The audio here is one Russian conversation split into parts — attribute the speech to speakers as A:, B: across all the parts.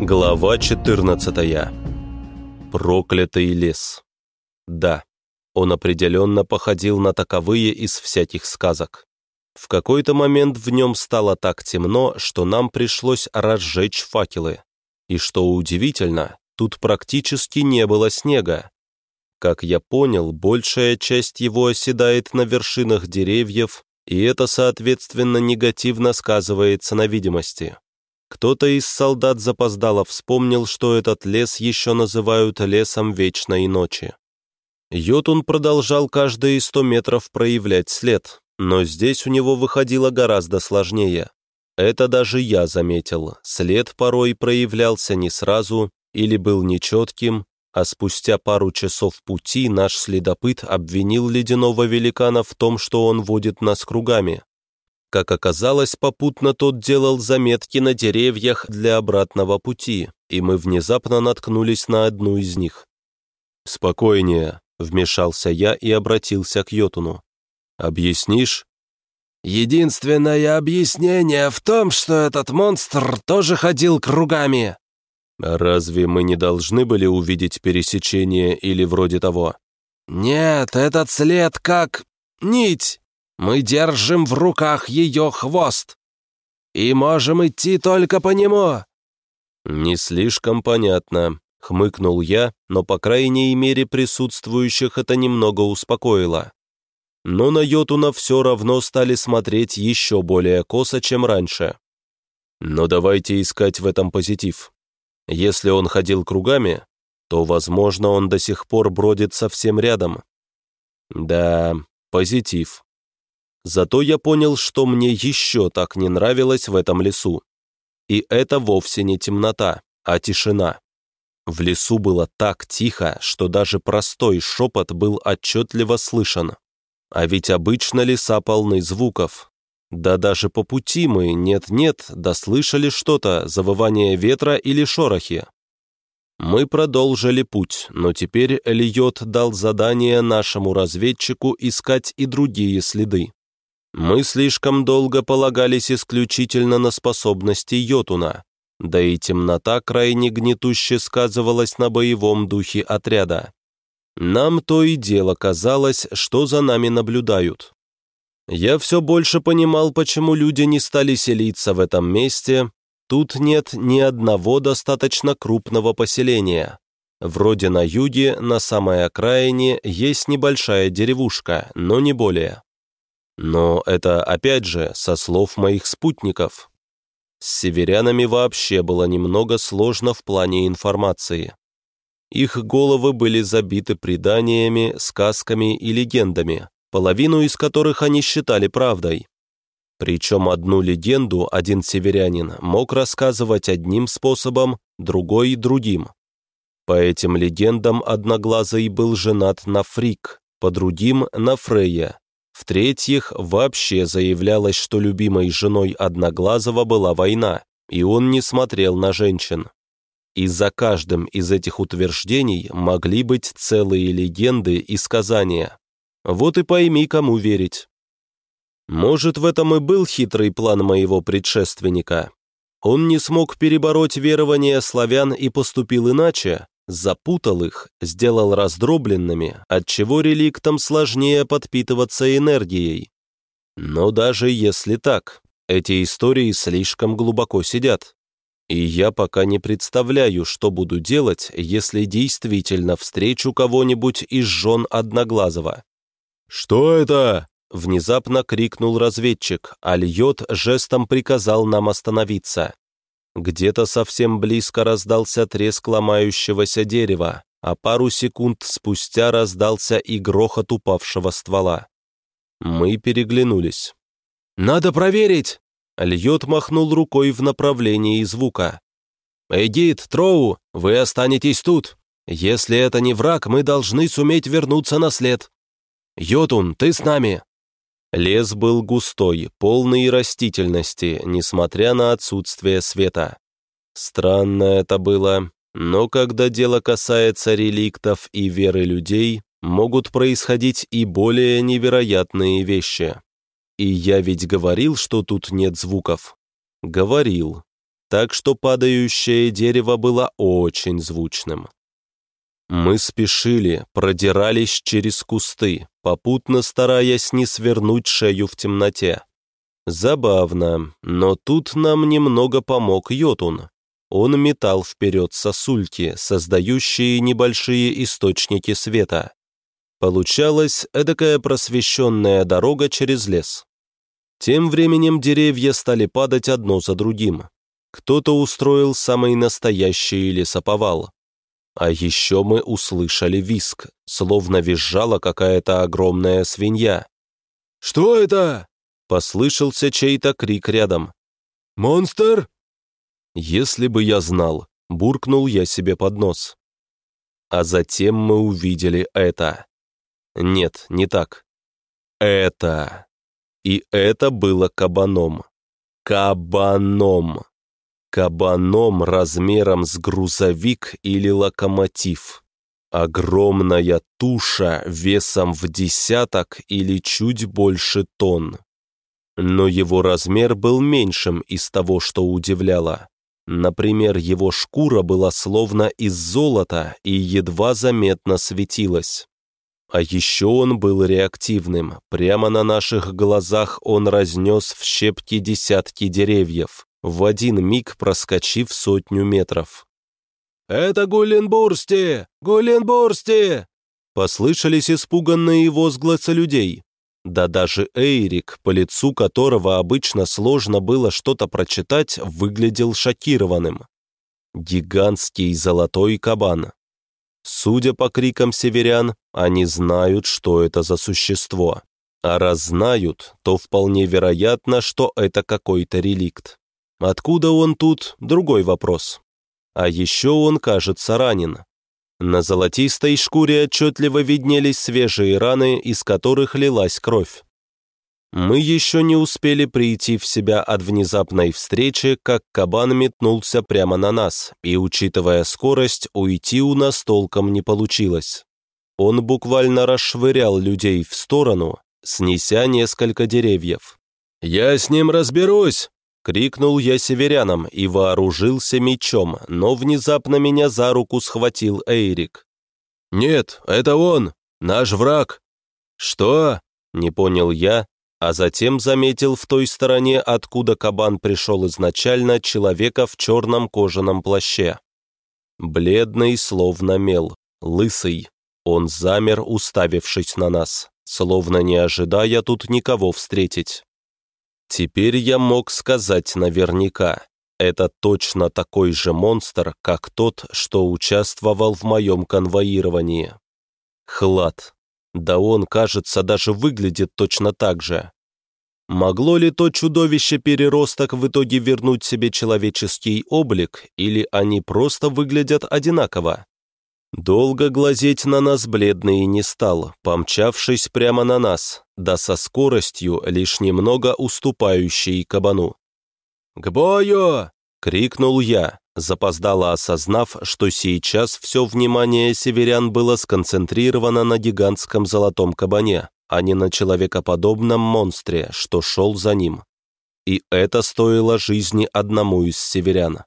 A: Глава 14. Проклятый лес. Да, он определенно походил на таковые из всяких сказок. В какой-то момент в нем стало так темно, что нам пришлось разжечь факелы. И что удивительно, тут практически не было снега. Как я понял, большая часть его оседает на вершинах деревьев, и это, соответственно, негативно сказывается на видимости. Кто-то из солдат запоздало вспомнил, что этот лес еще называют лесом вечной ночи. Йотун продолжал каждые сто метров проявлять след, но здесь у него выходило гораздо сложнее. Это даже я заметил, след порой проявлялся не сразу или был нечетким, а спустя пару часов пути наш следопыт обвинил ледяного великана в том, что он водит нас кругами. Как оказалось, попутно тот делал заметки на деревьях для обратного пути, и мы внезапно наткнулись на одну из них. «Спокойнее», — вмешался я и обратился к Йотуну. «Объяснишь?»
B: «Единственное объяснение в том, что этот монстр тоже ходил кругами».
A: «Разве мы не должны были увидеть пересечение или вроде того?»
B: «Нет, этот след как нить. Мы держим в руках ее хвост и можем идти только по нему».
A: «Не слишком понятно», — хмыкнул я, но, по крайней мере, присутствующих это немного успокоило. Но на Йотуна все равно стали смотреть еще более косо, чем раньше. Но давайте искать в этом позитив. Если он ходил кругами, то, возможно, он до сих пор бродит совсем рядом. Да, позитив. Зато я понял, что мне еще так не нравилось в этом лесу. И это вовсе не темнота, а тишина. В лесу было так тихо, что даже простой шепот был отчетливо слышен. А ведь обычно леса полны звуков. Да даже по пути мы, нет-нет, дослышали что-то, завывание ветра или шорохи. Мы продолжили путь, но теперь Эльот дал задание нашему разведчику искать и другие следы. Мы слишком долго полагались исключительно на способности Йотуна, да и темнота крайне гнетуще сказывалась на боевом духе отряда. Нам то и дело казалось, что за нами наблюдают. Я все больше понимал, почему люди не стали селиться в этом месте. Тут нет ни одного достаточно крупного поселения. Вроде на юге, на самой окраине, есть небольшая деревушка, но не более. Но это, опять же, со слов моих спутников. С северянами вообще было немного сложно в плане информации. Их головы были забиты преданиями, сказками и легендами, половину из которых они считали правдой. Причем одну легенду один северянин мог рассказывать одним способом, другой – другим. По этим легендам Одноглазый был женат на Фрик, по другим – на Фрея, в-третьих, вообще заявлялось, что любимой женой Одноглазого была война, и он не смотрел на женщин. И за каждым из этих утверждений могли быть целые легенды и сказания. Вот и пойми, кому верить. Может, в этом и был хитрый план моего предшественника. Он не смог перебороть верования славян и поступил иначе, запутал их, сделал раздробленными, отчего реликтам сложнее подпитываться энергией. Но даже если так, эти истории слишком глубоко сидят. И я пока не представляю, что буду делать, если действительно встречу кого-нибудь из жен Одноглазого. «Что это?» — внезапно крикнул разведчик, а Льот жестом приказал нам остановиться. Где-то совсем близко раздался треск ломающегося дерева, а пару секунд спустя раздался и грохот упавшего ствола. Мы переглянулись. «Надо проверить!» Льот махнул рукой в направлении звука. «Эдит, Троу, вы останетесь тут. Если это не враг, мы должны суметь вернуться на след. Йотун, ты с нами!» Лес был густой, полный растительности, несмотря на отсутствие света. Странно это было, но когда дело касается реликтов и веры людей, могут происходить и более невероятные вещи. И я ведь говорил, что тут нет звуков. Говорил. так что падающее дерево было очень звучным. Мы спешили, продирались через кусты, попутно стараясь не свернуть шею в темноте. Забавно, но тут нам немного помог Йотун. Он метал вперед сосульки, создающие небольшие источники света. Получалась эдакая просвещенная дорога через лес. Тем временем деревья стали падать одно за другим. Кто-то устроил самый настоящий лесоповал. А еще мы услышали виск, словно визжала какая-то огромная свинья.
B: «Что это?»
A: — послышался чей-то крик рядом.
B: «Монстр?»
A: «Если бы я знал», — буркнул я себе под нос. А затем мы увидели это. Нет, не так. Это. И это было кабаном. Кабаном. Кабаном размером с грузовик или локомотив. Огромная туша весом в десяток или чуть больше тонн. Но его размер был меньшим из того, что удивляло. Например, его шкура была словно из золота и едва заметно светилась. А еще он был реактивным. Прямо на наших глазах он разнес в щепки десятки деревьев, в один миг проскочив сотню метров.
B: «Это Гуленбурсти! Гуленбурсти!»
A: Послышались испуганные возгласы людей. Да даже Эйрик, по лицу которого обычно сложно было что-то прочитать, выглядел шокированным. Гигантский золотой кабан, Судя по крикам северян, они знают, что это за существо. А раз знают, то вполне вероятно, что это какой-то реликт. Откуда он тут – другой вопрос. А еще он, кажется, ранен. На золотистой шкуре отчетливо виднелись свежие раны, из которых лилась кровь. Мы еще не успели прийти в себя от внезапной встречи, как кабан метнулся прямо на нас, и, учитывая скорость, уйти у нас толком не получилось. Он буквально расшвырял людей в сторону, снеся несколько деревьев.
B: «Я с ним разберусь!»
A: — крикнул я северянам и вооружился мечом, но внезапно меня за руку схватил Эйрик.
B: «Нет, это он! Наш враг!»
A: «Что?» — не понял я, а затем заметил в той стороне, откуда кабан пришел изначально, человека в черном кожаном плаще. Бледный, словно мел, лысый. Он замер, уставившись на нас, словно не ожидая тут никого встретить. Теперь я мог сказать наверняка, это точно такой же монстр, как тот, что участвовал в моем конвоировании. Хлад. Да он, кажется, даже выглядит точно так же. Могло ли то чудовище-переросток в итоге вернуть себе человеческий облик, или они просто выглядят одинаково? Долго глазеть на нас бледный не стал, помчавшись прямо на нас, да со скоростью, лишь немного уступающей кабану.
B: «К бою!»
A: — крикнул я, запоздало осознав, что сейчас все внимание северян было сконцентрировано на гигантском золотом кабане, а не на человекоподобном монстре, что шел за ним. И это стоило жизни одному из северян.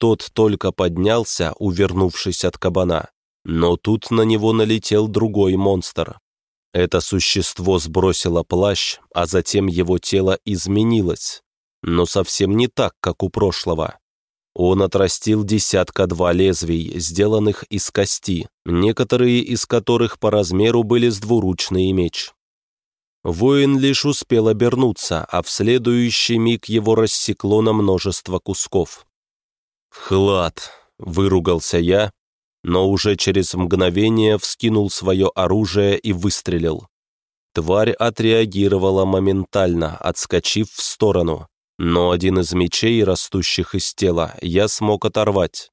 A: Тот только поднялся, увернувшись от кабана, но тут на него налетел другой монстр. Это существо сбросило плащ, а затем его тело изменилось, но совсем не так, как у прошлого. Он отрастил десятка-два лезвий, сделанных из кости, некоторые из которых по размеру были с двуручный меч. Воин лишь успел обернуться, а в следующий миг его рассекло на множество кусков. «Хлад!» — выругался я, но уже через мгновение вскинул свое оружие и выстрелил. Тварь отреагировала моментально, отскочив в сторону, но один из мечей, растущих из тела, я смог оторвать.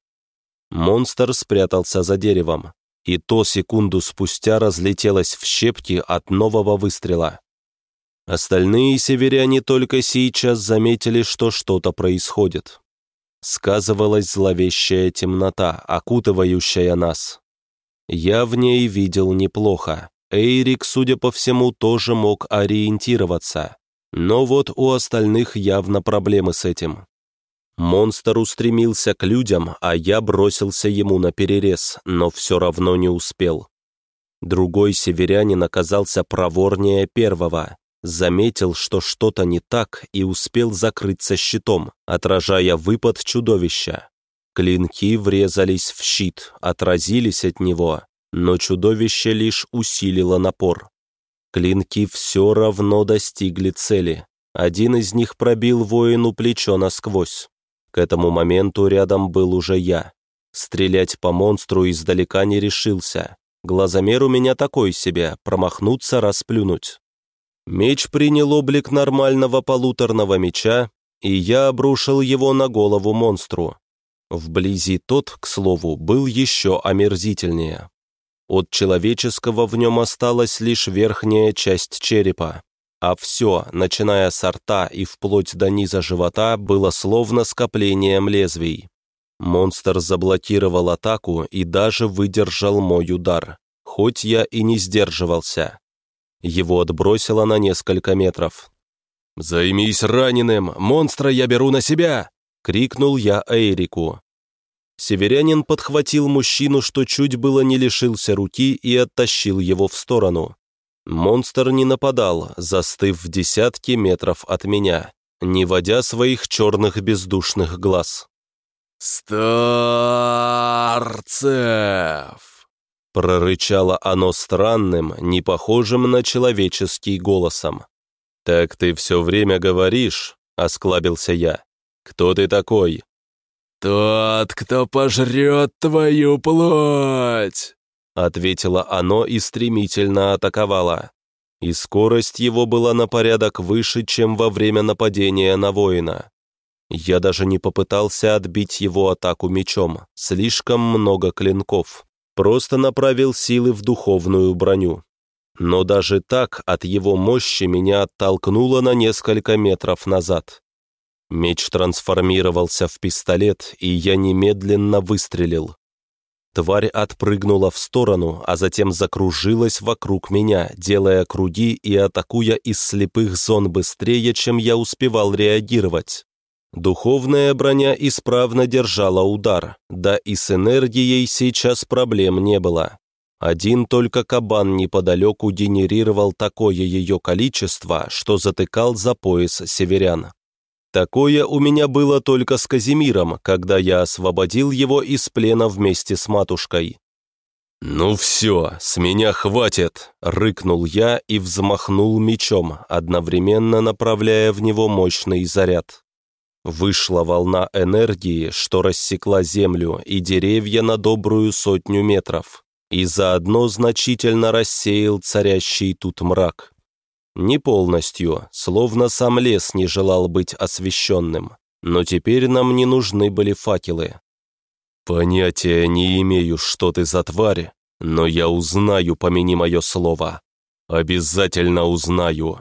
A: Монстр спрятался за деревом, и то секунду спустя разлетелось в щепки от нового выстрела. Остальные северяне только сейчас заметили, что что-то происходит. Сказывалась зловещая темнота, окутывающая нас. Я в ней видел неплохо. Эйрик, судя по всему, тоже мог ориентироваться. Но вот у остальных явно проблемы с этим. Монстр устремился к людям, а я бросился ему на перерез, но все равно не успел. Другой северянин оказался проворнее первого, заметил, что что-то не так, и успел закрыться щитом, отражая выпад чудовища. Клинки врезались в щит, отразились от него, но чудовище лишь усилило напор. Клинки все равно достигли цели. Один из них пробил воину плечо насквозь. К этому моменту рядом был уже я. Стрелять по монстру издалека не решился. Глазомер у меня такой себе, промахнуться, расплюнуть. Меч принял облик нормального полуторного меча, и я обрушил его на голову монстру. Вблизи тот, к слову, был еще омерзительнее. От человеческого в нем осталась лишь верхняя часть черепа, а все, начиная с рта и вплоть до низа живота, было словно скоплением лезвий. Монстр заблокировал атаку и даже выдержал мой удар, хоть я и не сдерживался. Его отбросило на несколько метров. «Займись раненым! Монстра я беру на себя!» — крикнул я Эрику. Северянин подхватил мужчину, что чуть было не лишился руки, и оттащил его в сторону. Монстр не нападал, застыв в десятки метров от меня, не водя своих черных бездушных глаз. «Старцев!» Прорычало оно странным, не похожим на человеческий голосом. «Так ты все время говоришь?» — осклабился я. «Кто ты такой?» «Тот, кто пожрет твою плоть!» Ответило оно и стремительно атаковало. И скорость его была на порядок выше, чем во время нападения на воина. Я даже не попытался отбить его атаку мечом, слишком много клинков. Просто направил силы в духовную броню. Но даже так от его мощи меня оттолкнуло на несколько метров назад. Меч трансформировался в пистолет, и я немедленно выстрелил. Тварь отпрыгнула в сторону, а затем закружилась вокруг меня, делая круги и атакуя из слепых зон быстрее, чем я успевал реагировать. Духовная броня исправно держала удар, да и с энергией сейчас проблем не было. Один только кабан неподалеку генерировал такое ее количество, что затыкал за пояс северян. Такое у меня было только с Казимиром, когда я освободил его из плена вместе с матушкой. «Ну все, с меня хватит!» — рыкнул я и взмахнул мечом, одновременно направляя в него мощный заряд. Вышла волна энергии, что рассекла землю и деревья на добрую сотню метров, и заодно значительно рассеял царящий тут мрак. Не полностью, словно сам лес не желал быть освещенным, но теперь нам не нужны были факелы. «Понятия не имею, что ты за тварь, но я узнаю, помяни мое слово. Обязательно узнаю»,